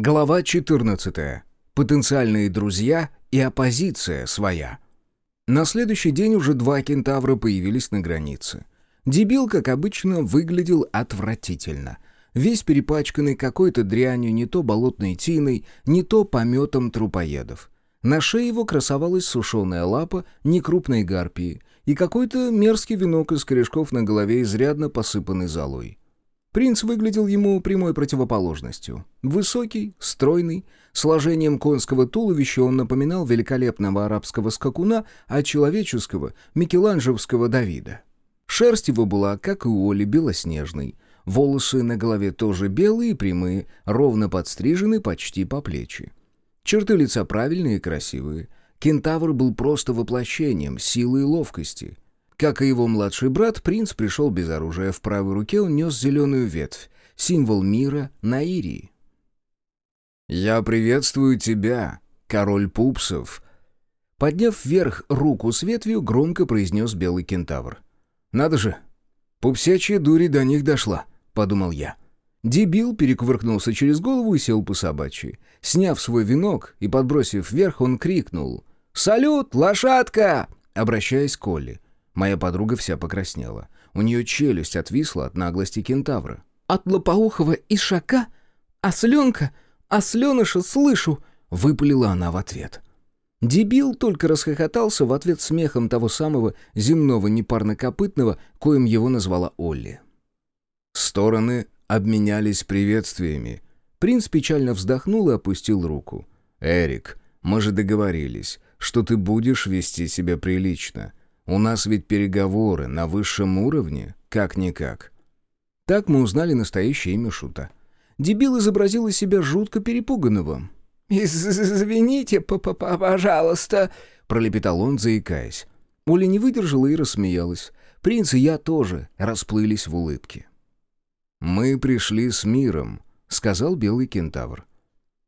Глава 14. Потенциальные друзья и оппозиция своя. На следующий день уже два кентавра появились на границе. Дебил, как обычно, выглядел отвратительно. Весь перепачканный какой-то дрянью, не то болотной тиной, не то пометом трупоедов. На шее его красовалась сушеная лапа некрупной гарпии и какой-то мерзкий венок из корешков на голове, изрядно посыпанный золой. Принц выглядел ему прямой противоположностью. Высокий, стройный, сложением конского туловища он напоминал великолепного арабского скакуна, а человеческого — микеланджевского Давида. Шерсть его была, как и у Оли, белоснежной. Волосы на голове тоже белые прямые, ровно подстрижены почти по плечи. Черты лица правильные и красивые. Кентавр был просто воплощением силы и ловкости — как и его младший брат, принц пришел без оружия. В правой руке он нес зеленую ветвь, символ мира Наирии. «Я приветствую тебя, король пупсов!» Подняв вверх руку с ветвью, громко произнес белый кентавр. «Надо же! Пупсячья дури до них дошла», — подумал я. Дебил перекувыркнулся через голову и сел по собачьи. Сняв свой венок и подбросив вверх, он крикнул «Салют, лошадка!» обращаясь к Коле. Моя подруга вся покраснела. У нее челюсть отвисла от наглости кентавра. «От лопоухого ишака? Осленка? Осленыша слышу!» — выпалила она в ответ. Дебил только расхохотался в ответ смехом того самого земного непарнокопытного, коим его назвала Олли. Стороны обменялись приветствиями. Принц печально вздохнул и опустил руку. «Эрик, мы же договорились, что ты будешь вести себя прилично. У нас ведь переговоры на высшем уровне, как-никак. Так мы узнали настоящее имя Шута. Дебил изобразил из себя жутко перепуганного. «Извините, п -п пожалуйста», — пролепетал он, заикаясь. Оля не выдержала и рассмеялась. Принц и я тоже расплылись в улыбке. «Мы пришли с миром», — сказал белый кентавр.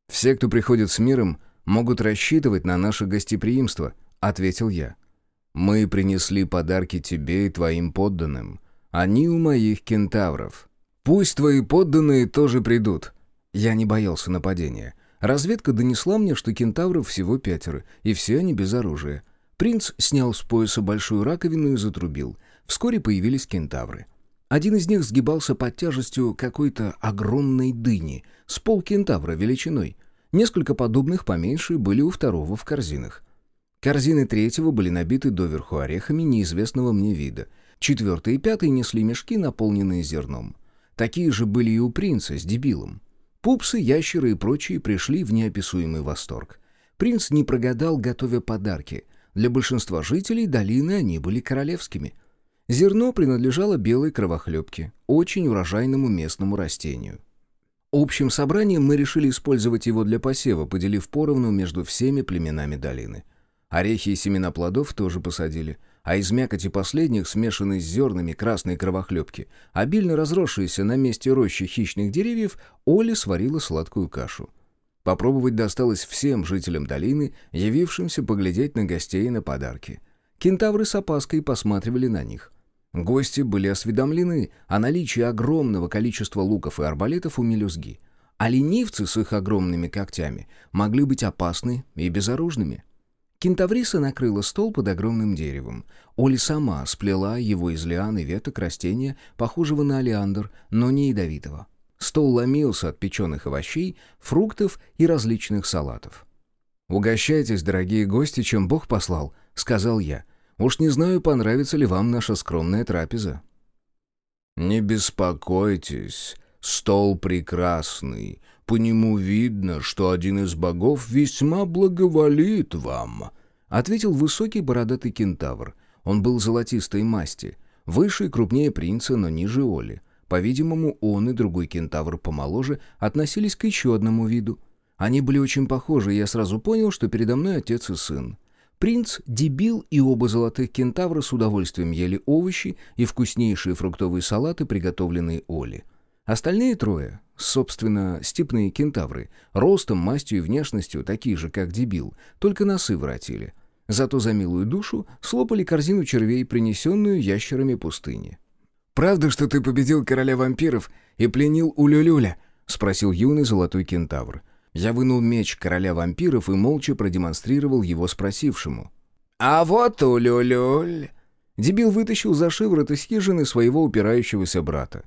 «Все, кто приходит с миром, могут рассчитывать на наше гостеприимство», — ответил я. Мы принесли подарки тебе и твоим подданным. Они у моих кентавров. Пусть твои подданные тоже придут». Я не боялся нападения. Разведка донесла мне, что кентавров всего пятеро, и все они без оружия. Принц снял с пояса большую раковину и затрубил. Вскоре появились кентавры. Один из них сгибался под тяжестью какой-то огромной дыни, с полкентавра величиной. Несколько подобных поменьше были у второго в корзинах. Корзины третьего были набиты доверху орехами неизвестного мне вида. Четвертый и пятый несли мешки, наполненные зерном. Такие же были и у принца с дебилом. Пупсы, ящеры и прочие пришли в неописуемый восторг. Принц не прогадал, готовя подарки. Для большинства жителей долины они были королевскими. Зерно принадлежало белой кровохлебке, очень урожайному местному растению. Общим собранием мы решили использовать его для посева, поделив поровну между всеми племенами долины. Орехи и семена плодов тоже посадили, а из мякоти последних, смешанной с зернами красной кровохлебки, обильно разросшиеся на месте рощи хищных деревьев, Оля сварила сладкую кашу. Попробовать досталось всем жителям долины, явившимся поглядеть на гостей и на подарки. Кентавры с опаской посматривали на них. Гости были осведомлены о наличии огромного количества луков и арбалетов у мелюзги, а ленивцы с их огромными когтями могли быть опасны и безоружными. Кентавриса накрыла стол под огромным деревом. Оля сама сплела его из лиан и веток растения, похожего на олеандр, но не ядовитого. Стол ломился от печеных овощей, фруктов и различных салатов. «Угощайтесь, дорогие гости, чем Бог послал», — сказал я. «Уж не знаю, понравится ли вам наша скромная трапеза». «Не беспокойтесь, стол прекрасный, по нему видно, что один из богов весьма благоволит вам», — ответил высокий бородатый кентавр. Он был золотистой масти, выше и крупнее принца, но ниже Оли. По-видимому, он и другой кентавр помоложе относились к еще одному виду. Они были очень похожи, и я сразу понял, что передо мной отец и сын. Принц, дебил и оба золотых кентавра с удовольствием ели овощи и вкуснейшие фруктовые салаты, приготовленные Оли. Остальные трое, собственно, степные кентавры, ростом, мастью и внешностью такие же, как дебил, только носы воротили. Зато за милую душу слопали корзину червей, принесенную ящерами пустыни. «Правда, что ты победил короля вампиров и пленил Улюлюля?» — спросил юный золотой кентавр. Я вынул меч короля вампиров и молча продемонстрировал его спросившему. «А вот улюлюль!» Дебил вытащил за шиворот из хижины своего упирающегося брата.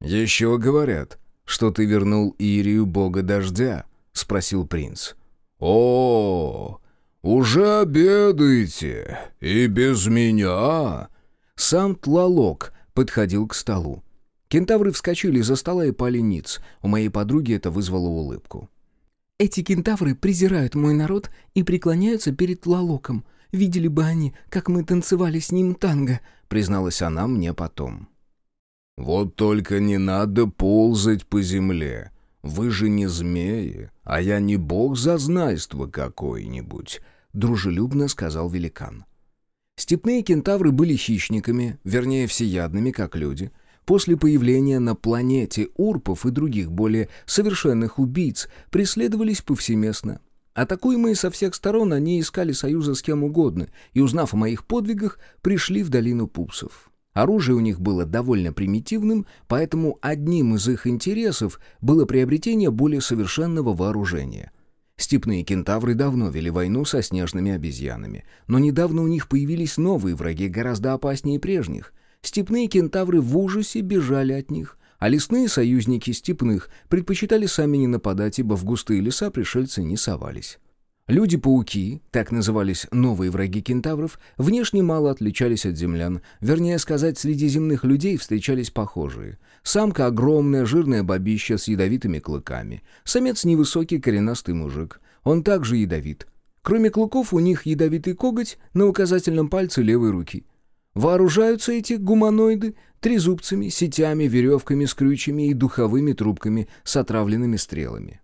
«Еще говорят, что ты вернул Ирию бога дождя?» — спросил принц. «О, уже обедаете? И без меня?» Сам Тлалок подходил к столу. Кентавры вскочили из-за стола и пали ниц. У моей подруги это вызвало улыбку. «Эти кентавры презирают мой народ и преклоняются перед Тлалоком. Видели бы они, как мы танцевали с ним танго», — призналась она мне потом. «Вот только не надо ползать по земле. Вы же не змеи, а я не бог зазнайства какой-нибудь», — дружелюбно сказал великан. Степные кентавры были хищниками, вернее, всеядными, как люди. После появления на планете урпов и других более совершенных убийц преследовались повсеместно. Атакуемые со всех сторон, они искали союза с кем угодно, и, узнав о моих подвигах, пришли в долину пупсов. Оружие у них было довольно примитивным, поэтому одним из их интересов было приобретение более совершенного вооружения — Степные кентавры давно вели войну со снежными обезьянами, но недавно у них появились новые враги, гораздо опаснее прежних. Степные кентавры в ужасе бежали от них, а лесные союзники степных предпочитали сами не нападать, ибо в густые леса пришельцы не совались. Люди-пауки, так назывались новые враги кентавров, внешне мало отличались от землян. Вернее сказать, среди земных людей встречались похожие. Самка — огромная, жирная бабища с ядовитыми клыками. Самец — невысокий, коренастый мужик. Он также ядовит. Кроме клыков, у них ядовитый коготь на указательном пальце левой руки. Вооружаются эти гуманоиды трезубцами, сетями, веревками с крючьями и духовыми трубками с отравленными стрелами.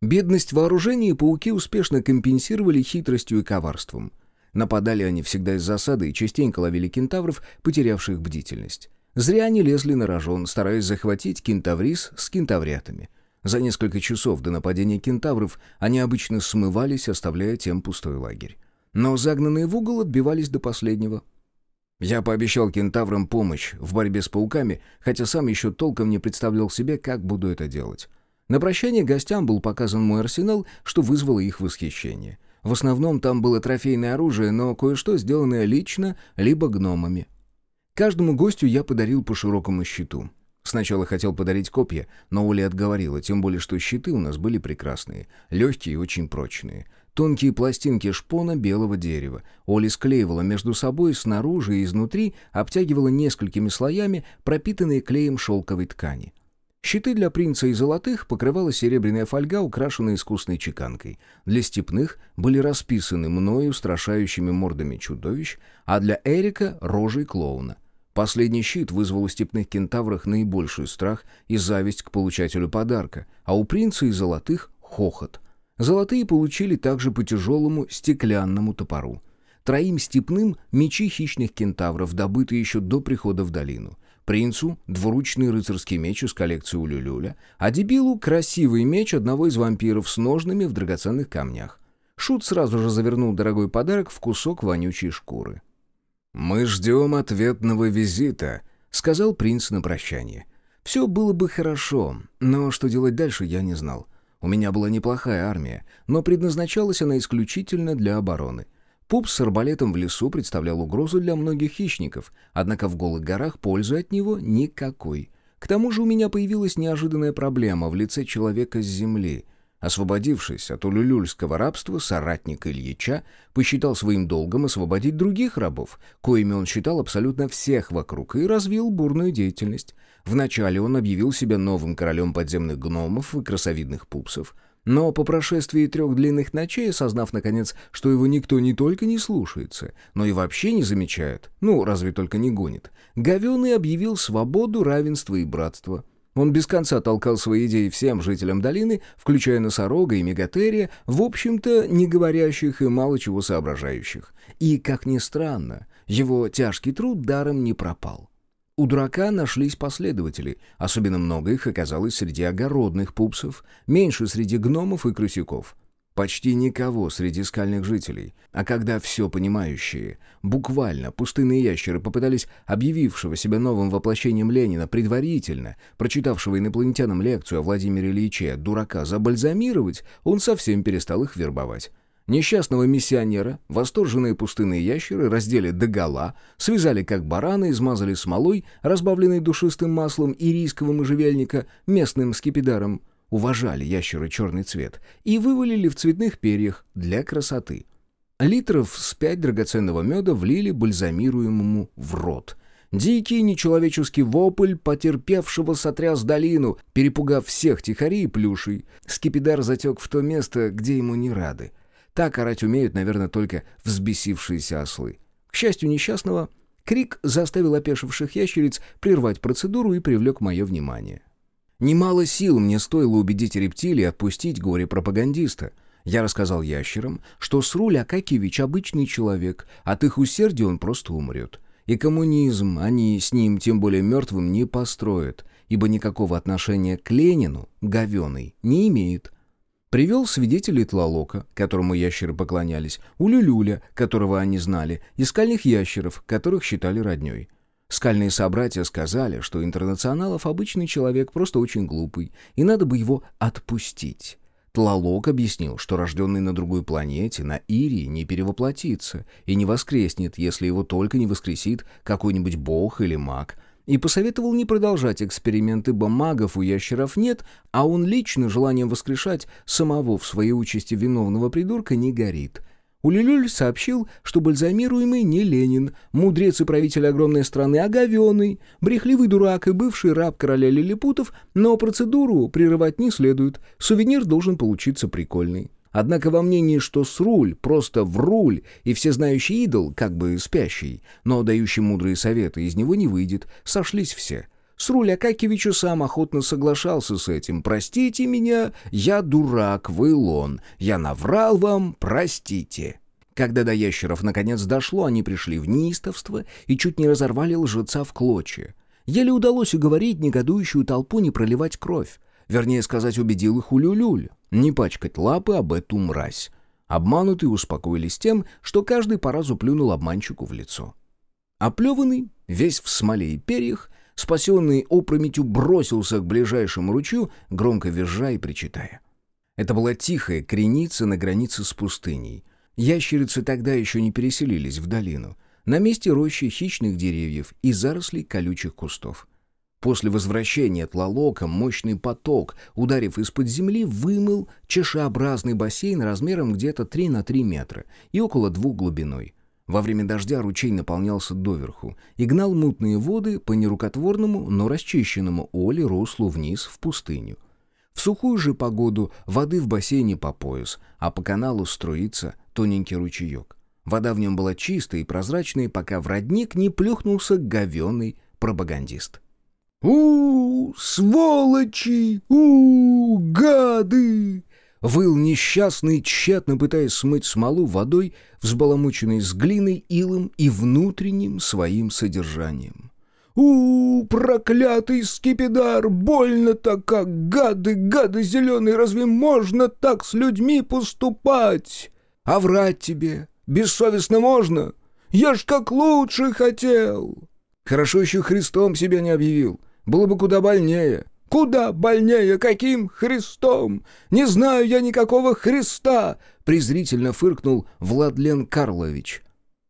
Бедность вооружения пауки успешно компенсировали хитростью и коварством. Нападали они всегда из засады и частенько ловили кентавров, потерявших бдительность. Зря они лезли на рожон, стараясь захватить кентаврис с кентаврятами. За несколько часов до нападения кентавров они обычно смывались, оставляя тем пустой лагерь. Но загнанные в угол отбивались до последнего. Я пообещал кентаврам помощь в борьбе с пауками, хотя сам еще толком не представлял себе, как буду это делать. На прощание гостям был показан мой арсенал, что вызвало их восхищение. В основном там было трофейное оружие, но кое-что сделанное лично, либо гномами. Каждому гостю я подарил по широкому щиту. Сначала хотел подарить копья, но Оля отговорила, тем более, что щиты у нас были прекрасные, легкие и очень прочные. Тонкие пластинки шпона белого дерева. Оля склеивала между собой снаружи и изнутри, обтягивала несколькими слоями, пропитанные клеем шелковой ткани. Щиты для принца и золотых покрывала серебряная фольга, украшенная искусной чеканкой. Для степных были расписаны мною устрашающими мордами чудовищ, а для Эрика — рожей клоуна. Последний щит вызвал у степных кентаврах наибольший страх и зависть к получателю подарка, а у принца и золотых — хохот. Золотые получили также по тяжелому стеклянному топору. Троим степным — мечи хищных кентавров, добытые еще до прихода в долину — Принцу — двуручный рыцарский меч из коллекции у Люлюля, а дебилу — красивый меч одного из вампиров с ножными в драгоценных камнях. Шут сразу же завернул дорогой подарок в кусок вонючей шкуры. «Мы ждем ответного визита», — сказал принц на прощание. «Все было бы хорошо, но что делать дальше, я не знал. У меня была неплохая армия, но предназначалась она исключительно для обороны — Пупс с арбалетом в лесу представлял угрозу для многих хищников, однако в голых горах пользы от него никакой. К тому же у меня появилась неожиданная проблема в лице человека с земли. Освободившись от улюлюльского рабства, соратник Ильича посчитал своим долгом освободить других рабов, коими он считал абсолютно всех вокруг, и развил бурную деятельность. Вначале он объявил себя новым королем подземных гномов и красовидных пупсов — но по прошествии трех длинных ночей, осознав, наконец, что его никто не только не слушается, но и вообще не замечает, ну, разве только не гонит, Говеный объявил свободу, равенство и братство. Он без конца толкал свои идеи всем жителям долины, включая носорога и мегатерия, в общем-то, не говорящих и мало чего соображающих. И, как ни странно, его тяжкий труд даром не пропал. У дурака нашлись последователи, особенно много их оказалось среди огородных пупсов, меньше среди гномов и крысюков. почти никого среди скальных жителей, а когда все понимающие, буквально пустынные ящеры попытались объявившего себя новым воплощением Ленина, предварительно прочитавшего инопланетянам лекцию о Владимире Ильиче, дурака забальзамировать, он совсем перестал их вербовать. Несчастного миссионера восторженные пустынные ящеры раздели догола, связали как барана, измазали смолой, разбавленной душистым маслом ирийского можжевельника, местным скипидаром, уважали ящеры черный цвет, и вывалили в цветных перьях для красоты. Литров с пять драгоценного меда влили бальзамируемому в рот. Дикий нечеловеческий вопль потерпевшего сотряс долину, перепугав всех тихарей и плюшей. Скипидар затек в то место, где ему не рады. Так орать умеют, наверное, только взбесившиеся ослы. К счастью несчастного, крик заставил опешивших ящериц прервать процедуру и привлек мое внимание. Немало сил мне стоило убедить рептилии отпустить горе-пропагандиста. Я рассказал ящерам, что Сруль Акакевич обычный человек, от их усердия он просто умрет. И коммунизм они с ним, тем более мертвым, не построят, ибо никакого отношения к Ленину, говеный, не имеет. Привел свидетелей Тлалока, которому ящеры поклонялись, Улюлюля, которого они знали, и скальных ящеров, которых считали родней. Скальные собратья сказали, что интернационалов обычный человек просто очень глупый, и надо бы его отпустить. Тлалок объяснил, что рожденный на другой планете, на Ирии, не перевоплотится и не воскреснет, если его только не воскресит какой-нибудь бог или маг — и посоветовал не продолжать эксперименты, ибо магов у ящеров нет, а он лично желанием воскрешать самого в своей участи виновного придурка не горит. Улюлюль сообщил, что бальзамируемый не Ленин, мудрец и правитель огромной страны, а брехливый дурак и бывший раб короля лилипутов, но процедуру прерывать не следует, сувенир должен получиться прикольный. Однако во мнении, что Сруль просто в руль и всезнающий идол, как бы спящий, но дающий мудрые советы, из него не выйдет, сошлись все. Сруль Акакевичу сам охотно соглашался с этим. «Простите меня, я дурак, вы лон. Я наврал вам, простите». Когда до ящеров наконец дошло, они пришли в неистовство и чуть не разорвали лжеца в клочья. Еле удалось уговорить негодующую толпу не проливать кровь. Вернее сказать, убедил их Улюлюль. Не пачкать лапы об эту мразь. Обманутые успокоились тем, что каждый по разу плюнул обманщику в лицо. Оплеванный, весь в смоле и перьях, спасенный опрометью бросился к ближайшему ручью, громко визжа и причитая. Это была тихая креница на границе с пустыней. Ящерицы тогда еще не переселились в долину. На месте рощи хищных деревьев и зарослей колючих кустов. После возвращения Тлалока мощный поток, ударив из-под земли, вымыл чешеобразный бассейн размером где-то 3 на 3 метра и около двух глубиной. Во время дождя ручей наполнялся доверху и гнал мутные воды по нерукотворному, но расчищенному Оле руслу вниз в пустыню. В сухую же погоду воды в бассейне по пояс, а по каналу струится тоненький ручеек. Вода в нем была чистая и прозрачная, пока в родник не плюхнулся говеный пропагандист. У сволочи! у гады!» Выл несчастный, тщетно пытаясь смыть смолу водой, взбаламученной с глиной, илом и внутренним своим содержанием. у проклятый скипидар! Больно-то как! Гады, гады зеленые! Разве можно так с людьми поступать? А врать тебе бессовестно можно? Я ж как лучше хотел!» Хорошо еще Христом себя не объявил. Было бы куда больнее. «Куда больнее? Каким Христом? Не знаю я никакого Христа!» презрительно фыркнул Владлен Карлович.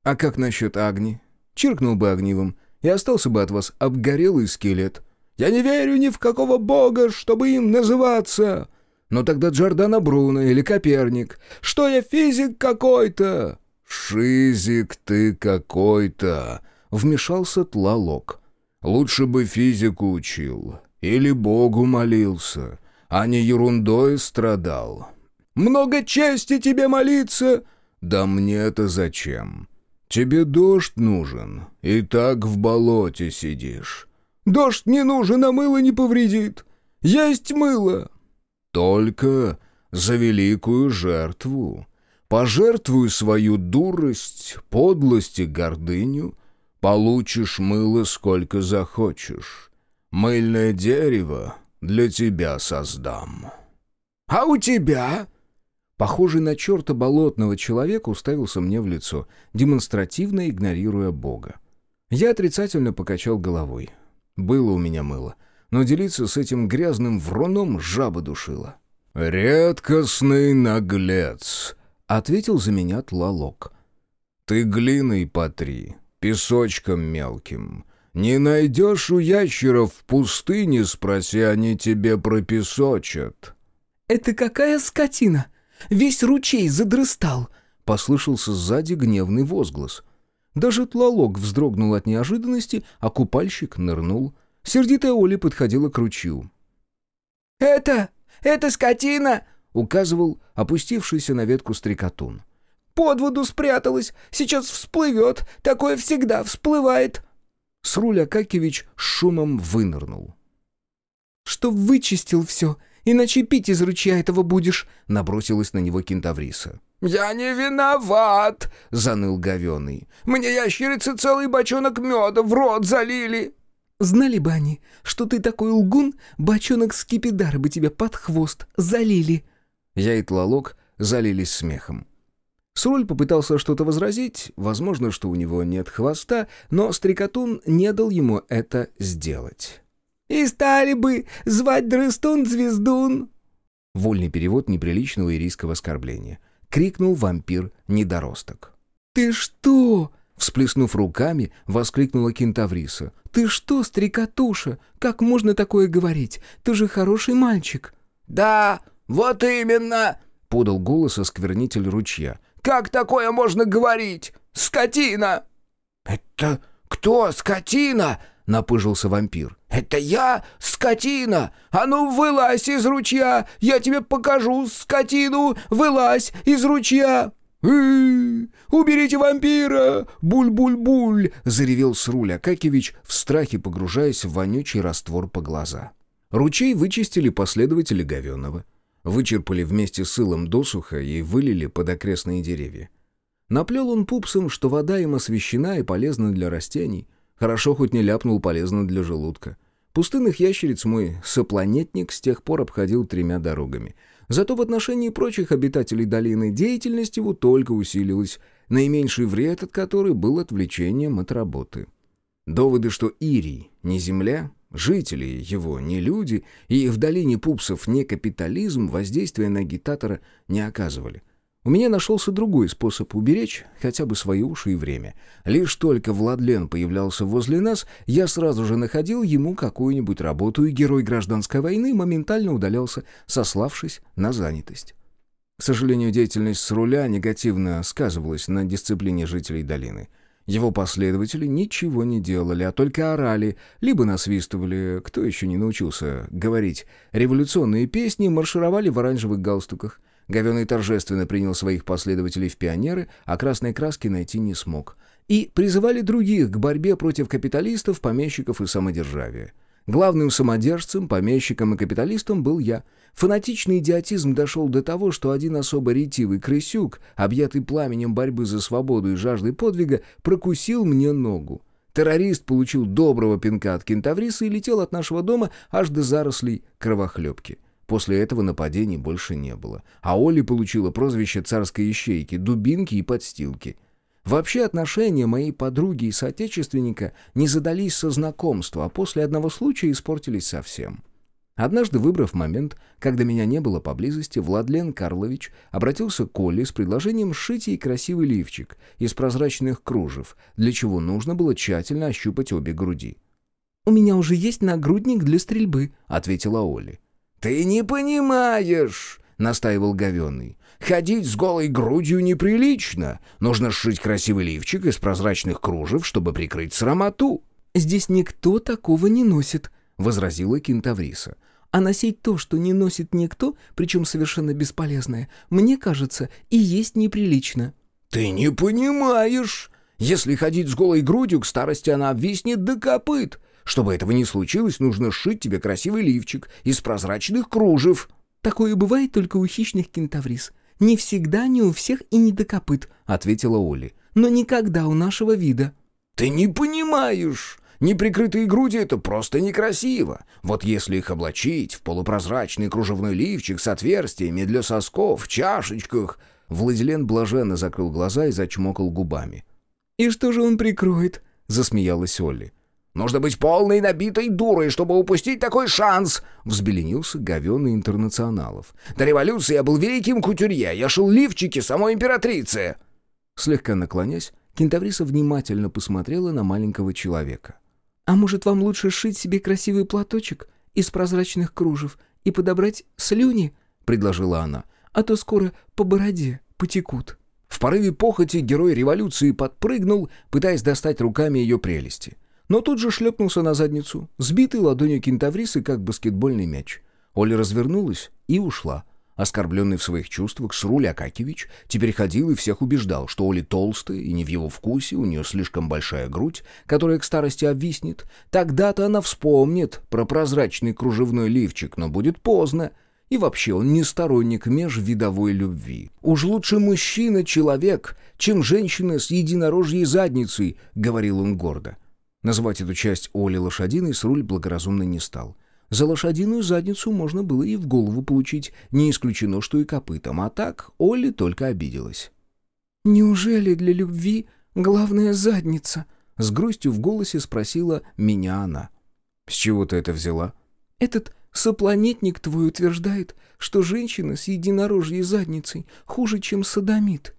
«А как насчет Агни? Чиркнул бы огнивом, и остался бы от вас обгорелый скелет». «Я не верю ни в какого бога, чтобы им называться!» «Но тогда Джордана Бруно или Коперник. Что я физик какой-то?» «Шизик ты какой-то!» — вмешался Тлалок. «Лучше бы физику учил, или Богу молился, а не ерундой страдал». «Много чести тебе молиться!» «Да мне это зачем? Тебе дождь нужен, и так в болоте сидишь». «Дождь не нужен, а мыло не повредит. Есть мыло». «Только за великую жертву. Пожертвуй свою дурость, подлость и гордыню» Получишь мыло сколько захочешь. Мыльное дерево для тебя создам». «А у тебя?» Похожий на черта болотного человека уставился мне в лицо, демонстративно игнорируя Бога. Я отрицательно покачал головой. Было у меня мыло, но делиться с этим грязным вруном жаба душила. «Редкостный наглец», — ответил за меня Тлалок. «Ты глиной потри, песочком мелким. Не найдешь у ящеров в пустыне, спроси, они тебе пропесочат». «Это какая скотина? Весь ручей задрыстал!» — послышался сзади гневный возглас. Даже тлалок вздрогнул от неожиданности, а купальщик нырнул. Сердитая Оля подходила к ручью. «Это... это скотина!» — указывал опустившийся на ветку стрекотун. «Под воду спряталась, сейчас всплывет, такое всегда всплывает!» Сруль Акакевич с шумом вынырнул. «Что вычистил все, иначе пить из ручья этого будешь!» — набросилась на него кентавриса. «Я не виноват!» — заныл говеный. «Мне ящерицы целый бочонок меда в рот залили!» «Знали бы они, что ты такой лгун, бочонок скипидара бы тебя под хвост залили!» Я и Тлалок залились смехом. Сруль попытался что-то возразить, возможно, что у него нет хвоста, но Стрекотун не дал ему это сделать. «И стали бы звать Дрыстун-Звездун!» Вольный перевод неприличного ирийского оскорбления. Крикнул вампир-недоросток. «Ты что?» Всплеснув руками, воскликнула кентавриса. «Ты что, стрекотуша? Как можно такое говорить? Ты же хороший мальчик!» «Да, вот именно!» — подал голос осквернитель ручья. «Как такое можно говорить? Скотина!» «Это кто скотина?» — напыжился вампир. «Это я, скотина! А ну, вылазь из ручья! Я тебе покажу скотину! Вылазь из ручья!» «Уберите вампира! Буль-буль-буль!» — заревел Сруль Акакевич, в страхе погружаясь в вонючий раствор по глаза. Ручей вычистили последователи Говенова. Вычерпали вместе с илом досуха и вылили под окрестные деревья. Наплел он пупсом, что вода им освещена и полезна для растений. Хорошо хоть не ляпнул полезно для желудка. Пустынных ящериц мой сопланетник с тех пор обходил тремя дорогами — Зато в отношении прочих обитателей долины деятельность его только усилилась, наименьший вред от которой был отвлечением от работы. Доводы, что Ирий не земля, жители его не люди, и в долине пупсов не капитализм, воздействия на агитатора не оказывали. У меня нашелся другой способ уберечь хотя бы свои уши и время. Лишь только Владлен появлялся возле нас, я сразу же находил ему какую-нибудь работу, и герой гражданской войны моментально удалялся, сославшись на занятость. К сожалению, деятельность с руля негативно сказывалась на дисциплине жителей долины. Его последователи ничего не делали, а только орали, либо насвистывали, кто еще не научился говорить, революционные песни, маршировали в оранжевых галстуках, Говеный торжественно принял своих последователей в пионеры, а красной краски найти не смог. И призывали других к борьбе против капиталистов, помещиков и самодержавия. Главным самодержцем, помещиком и капиталистом был я. Фанатичный идиотизм дошел до того, что один особо ретивый крысюк, объятый пламенем борьбы за свободу и жаждой подвига, прокусил мне ногу. Террорист получил доброго пинка от кентавриса и летел от нашего дома аж до зарослей кровохлебки. После этого нападений больше не было. А Оля получила прозвище царской ищейки, дубинки и подстилки. Вообще отношения моей подруги и соотечественника не задались со знакомства, а после одного случая испортились совсем. Однажды, выбрав момент, когда меня не было поблизости, Владлен Карлович обратился к Оле с предложением сшить ей красивый лифчик из прозрачных кружев, для чего нужно было тщательно ощупать обе груди. «У меня уже есть нагрудник для стрельбы», — ответила Оля. «Ты не понимаешь», — настаивал Говенный. «Ходить с голой грудью неприлично. Нужно сшить красивый лифчик из прозрачных кружев, чтобы прикрыть срамоту». «Здесь никто такого не носит», — возразила Кентавриса. «А носить то, что не носит никто, причем совершенно бесполезное, мне кажется, и есть неприлично». «Ты не понимаешь. Если ходить с голой грудью, к старости она обвиснет до копыт. Чтобы этого не случилось, нужно сшить тебе красивый лифчик из прозрачных кружев». «Такое бывает только у хищных кентаврис. Не всегда, не у всех и не до копыт», — ответила Оли. «Но никогда у нашего вида». «Ты не понимаешь! Неприкрытые груди — это просто некрасиво. Вот если их облачить в полупрозрачный кружевной лифчик с отверстиями для сосков, в чашечках... Владилен блаженно закрыл глаза и зачмокал губами. «И что же он прикроет?» — засмеялась Олли. «Нужно быть полной набитой дурой, чтобы упустить такой шанс!» — взбеленился говеный интернационалов. «До революции я был великим кутюрье, я шил лифчики самой императрицы!» Слегка наклонясь, кентавриса внимательно посмотрела на маленького человека. «А может, вам лучше сшить себе красивый платочек из прозрачных кружев и подобрать слюни?» — предложила она. «А то скоро по бороде потекут». В порыве похоти герой революции подпрыгнул, пытаясь достать руками ее прелести. Но тут же шлепнулся на задницу, сбитый ладонью кентаврисы, как баскетбольный мяч. Оля развернулась и ушла. Оскорбленный в своих чувствах, Сруль Акакевич теперь ходил и всех убеждал, что Оля толстая и не в его вкусе, у нее слишком большая грудь, которая к старости обвиснет. Тогда-то она вспомнит про прозрачный кружевной лифчик, но будет поздно. И вообще он не сторонник межвидовой любви. Уж лучше мужчина-человек, чем женщина с единорожьей задницей, говорил он гордо. Называть эту часть Оли лошадиной Сруль благоразумно не стал. За лошадиную задницу можно было и в голову получить, не исключено, что и копытом, а так Олли только обиделась. «Неужели для любви главная задница?» С грустью в голосе спросила меня она. «С чего ты это взяла?» «Этот сопланетник твой утверждает, что женщина с единорожьей задницей хуже, чем садомит».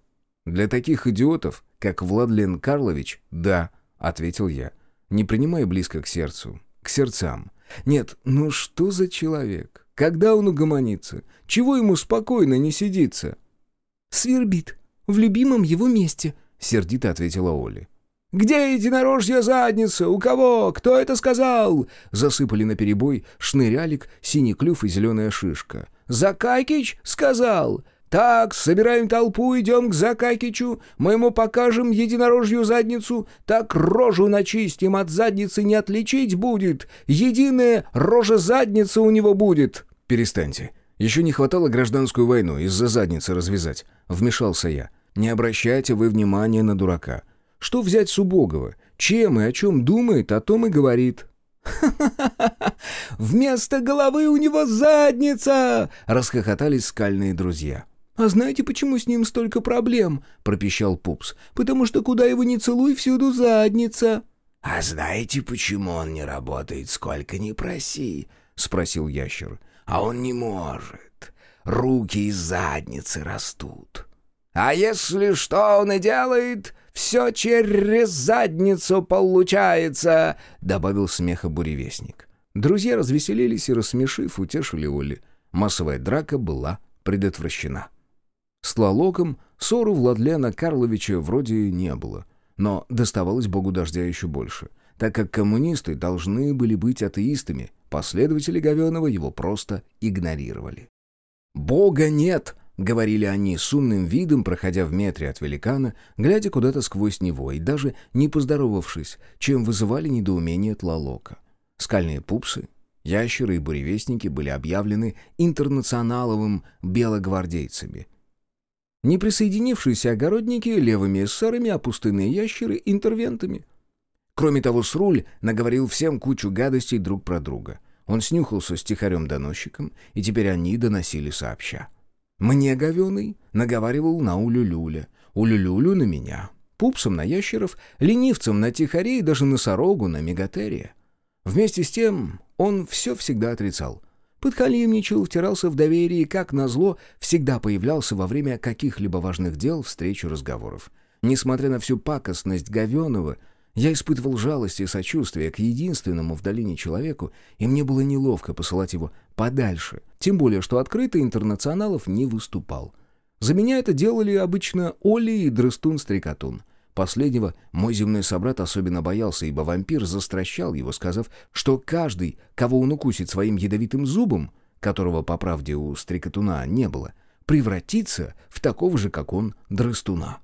«Для таких идиотов, как Владлен Карлович, да», — ответил я. «Не принимай близко к сердцу, к сердцам. Нет, ну что за человек? Когда он угомонится? Чего ему спокойно не сидится?» «Свербит. В любимом его месте», — сердито ответила Оля. «Где единорожья задница? У кого? Кто это сказал?» Засыпали на перебой шнырялик, синий клюв и зеленая шишка. «Закайкич сказал? «Так, собираем толпу, идем к Закакичу, мы ему покажем единорожью задницу, так рожу начистим, от задницы не отличить будет, единая рожа-задница у него будет». «Перестаньте. Еще не хватало гражданскую войну из-за задницы развязать», — вмешался я. «Не обращайте вы внимания на дурака. Что взять с убогого? Чем и о чем думает, о том и говорит». «Ха-ха-ха! Вместо головы у него задница!» — расхохотались скальные друзья. «А знаете, почему с ним столько проблем?» — пропищал Пупс. «Потому что куда его ни целуй, всюду задница». «А знаете, почему он не работает, сколько ни проси?» — спросил ящер. «А он не может. Руки из задницы растут». «А если что он и делает, все через задницу получается», — добавил смеха буревестник. Друзья развеселились и, рассмешив, утешили Оли. Массовая драка была предотвращена. С Тлалоком ссору Владлена Карловича вроде не было, но доставалось богу дождя еще больше, так как коммунисты должны были быть атеистами, последователи Говенова его просто игнорировали. «Бога нет!» — говорили они с умным видом, проходя в метре от великана, глядя куда-то сквозь него и даже не поздоровавшись, чем вызывали недоумение Тлалока. Скальные пупсы, ящеры и буревестники были объявлены интернационаловым белогвардейцами — Неприсоединившиеся огородники — левыми эсерами, а пустынные ящеры — интервентами. Кроме того, Сруль наговорил всем кучу гадостей друг про друга. Он снюхался с тихарем-доносчиком, и теперь они доносили сообща. Мне, говеный, наговаривал на Улюлюля, Улюлюлю на меня, пупсом на ящеров, ленивцем на тихаре и даже носорогу на мегатерия. Вместе с тем он все всегда отрицал — Подхалимничал, втирался в доверие и, как назло, всегда появлялся во время каких-либо важных дел, встреч и разговоров. Несмотря на всю пакостность Говенова, я испытывал жалость и сочувствие к единственному в долине человеку, и мне было неловко посылать его подальше, тем более, что открыто интернационалов не выступал. За меня это делали обычно Оли и Дрыстун-Стрекотун. Последнего мой земной собрат особенно боялся, ибо вампир застращал его, сказав, что каждый, кого он укусит своим ядовитым зубом, которого, по правде, у стрекотуна не было, превратится в такого же, как он, дрыстуна.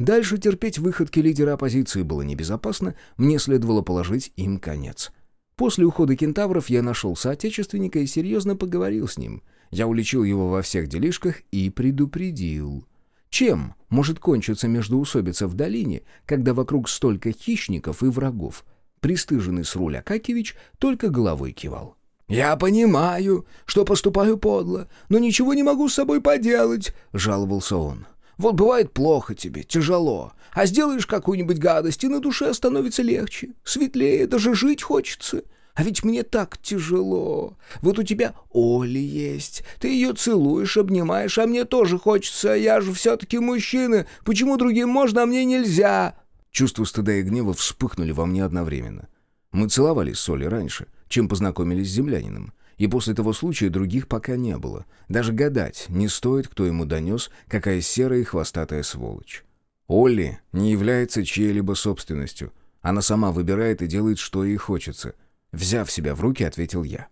Дальше терпеть выходки лидера оппозиции было небезопасно, мне следовало положить им конец. После ухода кентавров я нашел соотечественника и серьезно поговорил с ним. Я уличил его во всех делишках и предупредил — чем может кончиться междоусобица в долине, когда вокруг столько хищников и врагов? Пристыженный с руля Какевич только головой кивал. «Я понимаю, что поступаю подло, но ничего не могу с собой поделать», — жаловался он. «Вот бывает плохо тебе, тяжело, а сделаешь какую-нибудь гадость, и на душе становится легче, светлее, даже жить хочется. А ведь мне так тяжело. Вот у тебя Оля есть. Ты ее целуешь, обнимаешь, а мне тоже хочется. Я же все-таки мужчина. Почему другим можно, а мне нельзя?» Чувства стыда и гнева вспыхнули во мне одновременно. Мы целовались с Олей раньше, чем познакомились с землянином. И после того случая других пока не было. Даже гадать не стоит, кто ему донес, какая серая и хвостатая сволочь. Олли не является чьей-либо собственностью. Она сама выбирает и делает, что ей хочется — Взяв себя в руки, ответил я.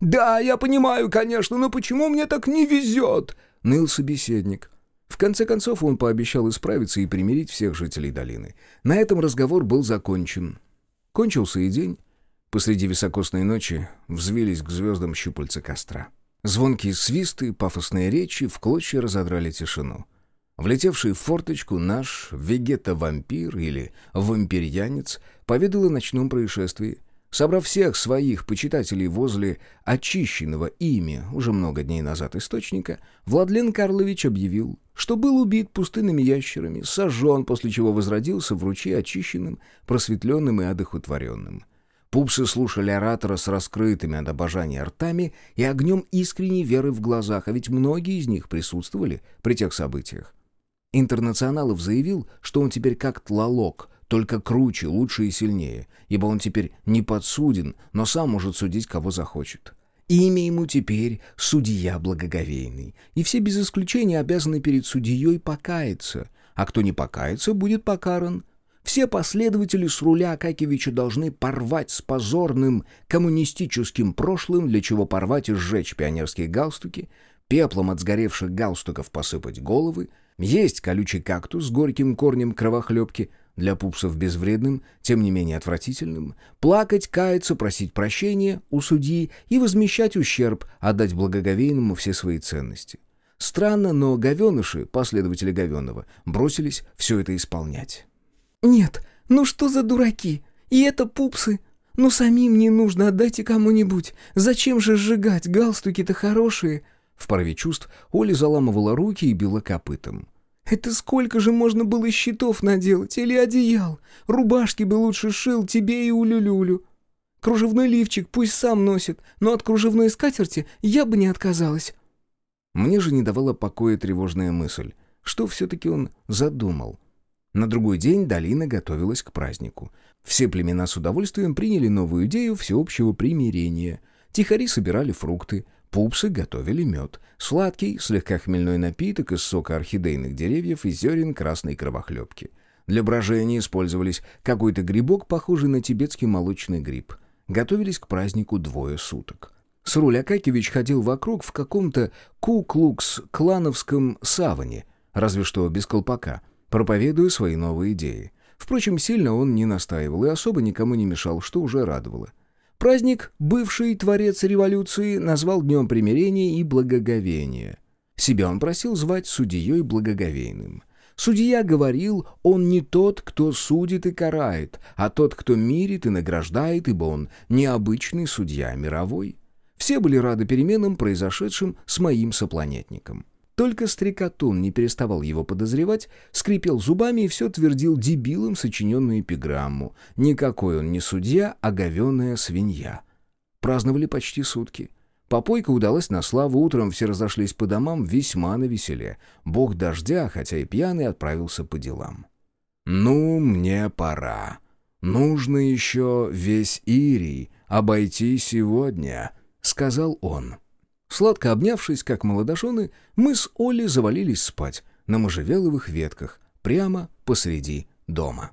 «Да, я понимаю, конечно, но почему мне так не везет?» — ныл собеседник. В конце концов он пообещал исправиться и примирить всех жителей долины. На этом разговор был закончен. Кончился и день. Посреди високосной ночи взвились к звездам щупальца костра. Звонкие свисты, пафосные речи в клочья разодрали тишину. Влетевший в форточку наш вегета-вампир или вампирьянец поведал о ночном происшествии, Собрав всех своих почитателей возле очищенного ими уже много дней назад источника, Владлен Карлович объявил, что был убит пустынными ящерами, сожжен, после чего возродился в ручье очищенным, просветленным и одохотворенным. Пупсы слушали оратора с раскрытыми от обожания ртами и огнем искренней веры в глазах, а ведь многие из них присутствовали при тех событиях. Интернационалов заявил, что он теперь как тлалок — только круче, лучше и сильнее, ибо он теперь не подсуден, но сам может судить, кого захочет. Имя ему теперь судья благоговейный, и все без исключения обязаны перед судьей покаяться, а кто не покается, будет покаран. Все последователи с руля Акакевича должны порвать с позорным коммунистическим прошлым, для чего порвать и сжечь пионерские галстуки, пеплом от сгоревших галстуков посыпать головы, есть колючий кактус с горьким корнем кровохлебки — для пупсов безвредным, тем не менее отвратительным, плакать, каяться, просить прощения у судьи и возмещать ущерб, отдать благоговейному все свои ценности. Странно, но говеныши, последователи говенного, бросились все это исполнять. «Нет, ну что за дураки? И это пупсы. Ну самим не нужно, отдайте кому-нибудь. Зачем же сжигать? Галстуки-то хорошие». В порыве чувств Оля заламывала руки и била копытом. Это сколько же можно было щитов наделать или одеял? Рубашки бы лучше шил тебе и улюлюлю. Кружевной лифчик пусть сам носит, но от кружевной скатерти я бы не отказалась». Мне же не давала покоя тревожная мысль, что все-таки он задумал. На другой день долина готовилась к празднику. Все племена с удовольствием приняли новую идею всеобщего примирения. Тихари собирали фрукты, Пупсы готовили мед. Сладкий, слегка хмельной напиток из сока орхидейных деревьев и зерен красной кровохлебки. Для брожения использовались какой-то грибок, похожий на тибетский молочный гриб. Готовились к празднику двое суток. Сруль Акакевич ходил вокруг в каком-то ку-клукс-клановском саване, разве что без колпака, проповедуя свои новые идеи. Впрочем, сильно он не настаивал и особо никому не мешал, что уже радовало. Праздник бывший творец революции назвал Днем примирения и благоговения. Себя он просил звать судьей благоговейным. Судья говорил, он не тот, кто судит и карает, а тот, кто мирит и награждает, ибо он необычный судья мировой. Все были рады переменам, произошедшим с моим сопланетником. Только стрекотун не переставал его подозревать, скрипел зубами и все твердил дебилом сочиненную эпиграмму. Никакой он не судья, а говеная свинья. Праздновали почти сутки. Попойка удалась на славу, утром все разошлись по домам весьма на веселе. Бог дождя, хотя и пьяный, отправился по делам. «Ну, мне пора. Нужно еще весь Ирий обойти сегодня», — сказал он. Сладко обнявшись, как молодожены, мы с Олей завалились спать на можжевеловых ветках прямо посреди дома.